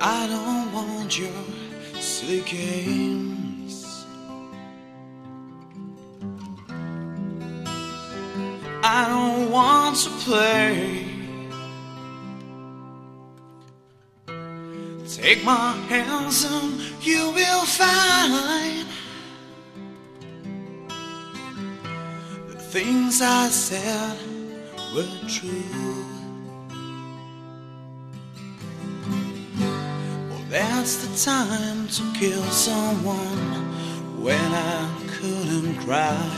I don't want your silly games. I don't want to play. Take my hands and you will find the things I said were true. That's the time to kill someone when I couldn't cry.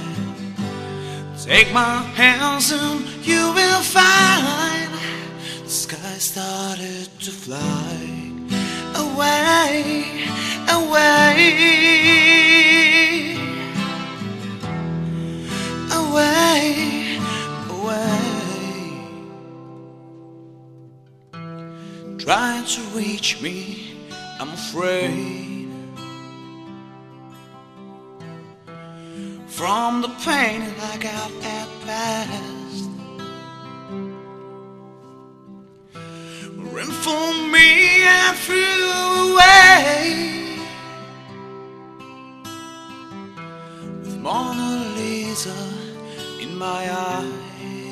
Take my hands and you will find the sky started to fly away, away, away, away. Trying to reach me, I'm afraid. From the pain I got at past. Ran for me and away with Mona Lisa in my eyes.